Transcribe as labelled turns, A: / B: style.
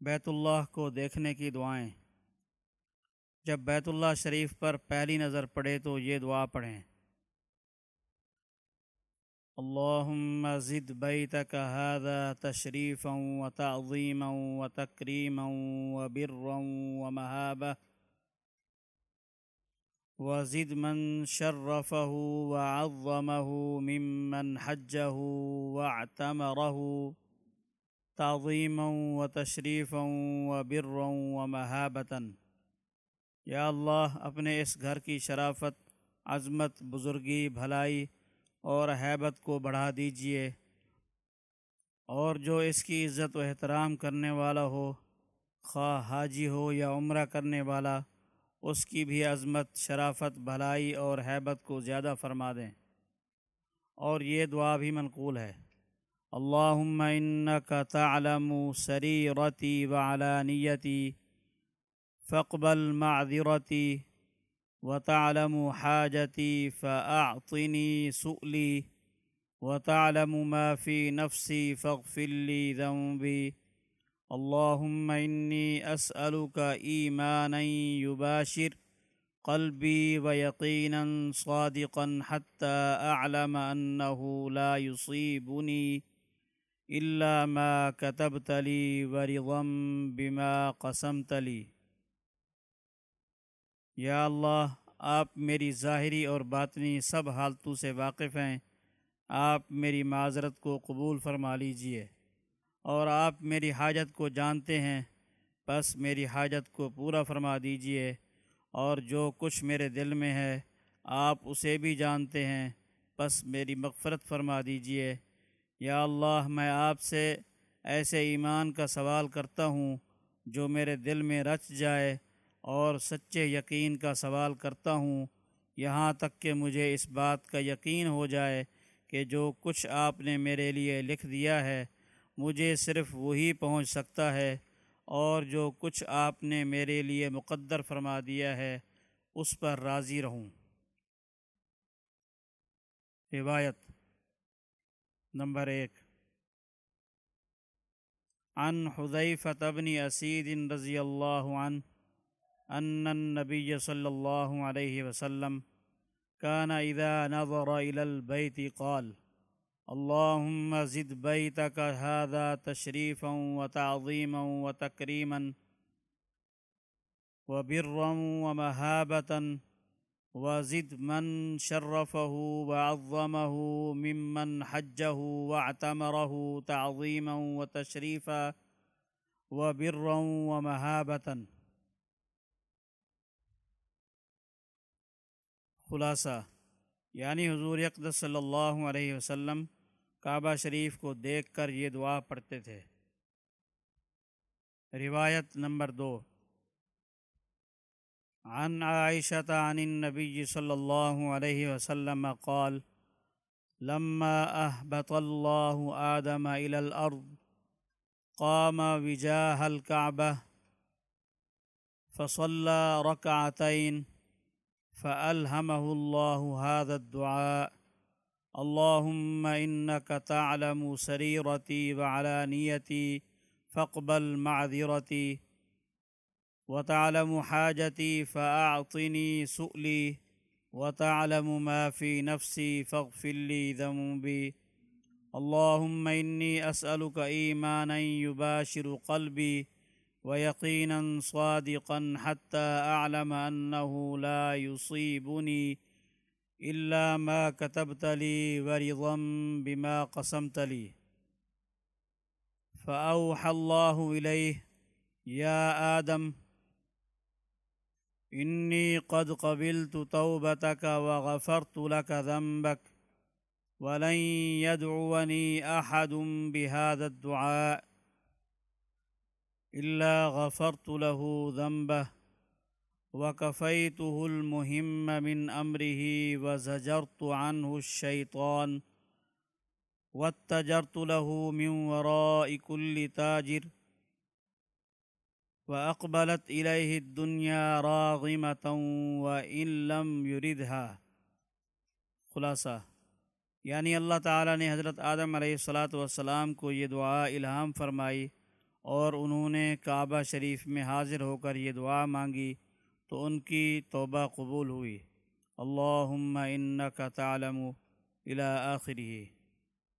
A: بیت اللہ کو دیکھنے کی دعائیں۔ جب بیت اللہ شریف پر پہلی نظر پڑے تو یہ دعا پڑھیں۔ اللهم زد بيتك هذا تشريفا وتعظيما وتكريما وبرا ومهابة وزد من شرفه وعظمه ممن حجه واعتمره تعظیما و تشریفا و برا و مہابتاً یا اللہ، اپنے اس گھر کی شرافت، عظمت، بزرگی، بھلائی اور حیبت کو بڑھا دیجیے اور جو اس کی عزت و احترام کرنے والا ہو، خواہ حاجی ہو یا عمرہ کرنے والا، اس کی بھی عظمت، شرافت، بھلائی اور حیبت کو زیادہ فرما دیں۔ اور یہ دعا بھی منقول ہے۔ اللهم إنك تعلم سريرتي وعلانيتي، فاقبل معذرتي وتعلم حاجتي فأعطني سؤلي وتعلم ما في نفسي فاغفر لي ذنبي. اللهم إني أسألك إيمانا يباشر قلبي ويقينا صادقا حتى أعلم أنه لا يصيبني اللہ ما کتب تلی ورغم بما قسم تلی یا اللہ، آپ میری ظاہری اور باطنی سب حالتوں سے واقف ہیں۔ آپ میری معذرت کو قبول فرما لیجیے۔ اور آپ میری حاجت کو جانتے ہیں۔ بس میری حاجت کو پورا فرما دیجیے۔ اور جو کچھ میرے دل میں ہے، آپ اسے بھی جانتے ہیں۔ بس میری مغفرت فرما دیجیے۔ یا اللہ میں آپ سے ایسے ایمان کا سوال کرتا ہوں جو میرے دل میں رچ جائے اور سچے یقین کا سوال کرتا ہوں۔ یہاں تک کہ مجھے اس بات کا یقین ہو جائے کہ جو کچھ آپ نے میرے لیے لکھ دیا ہے، مجھے صرف وہی پہنچ سکتا ہے اور جو کچھ آپ نے میرے لیے مقدر فرما دیا ہے، اس پر راضی رہوں۔ روایت نمبر ایک۔ عن حذیفة بن اسید رضی اللہ عنہ ان النبی صلی اللہ علیہ وسلم كان اذا نظر الى البيت قال اللهم زد بيتك هذا تشريفا وتعظيما وتكريما وبرا ومهابة وزد من شرفه وعظمه ممن حجه واعتمره تعظيما وتشريفا وبرا ومهابة. خلاصہ یعنی حضور اقدس صلی اللہ علیہ وسلم کعبہ شریف کو دیکھ کر یہ دعا پڑھتے تھے۔ روایت نمبر دو۔ عن عائشة عن النبي صلى الله عليه وسلم قال، لما أهبط الله آدم إلى الأرض، قام وجاه الكعبة، فصلى ركعتين، فألهمه الله هذا الدعاء، اللهم إنك تعلم سريرتي وعلانيتي، فاقبل معذرتي وتعلم حاجتي فأعطني سؤلي وتعلم ما في نفسي فاغفر لي ذنبي اللهم إني أسألك إيمانا يباشر قلبي ويقينا صادقا حتى أعلم أنه لا يصيبني إلا ما كتبت لي ورضا بما قسمت لي. فأوحى الله إليه يا آدم إني قد قبلت توبتك وغفرت لك ذنبك ولن يدعوني أحد بهذا الدعاء إلا غفرت له ذنبه وكفيته المهم من أمره وزجرت عنه الشيطان واتجرت له من وراء كل تاجر وأقبلت إليه الدنيا راغمة وإن لم يردها. خلاصہ یعنی اللہ تعالیٰ نے حضرت آدم علیہ الصلاۃ والسلام کو یہ دعا الہام فرمائی اور انہوں نے کعبہ شریف میں حاضر ہو کر یہ دعا مانگی تو ان کی توبہ قبول ہوئی۔ اللہم انکا تعلم الى آخری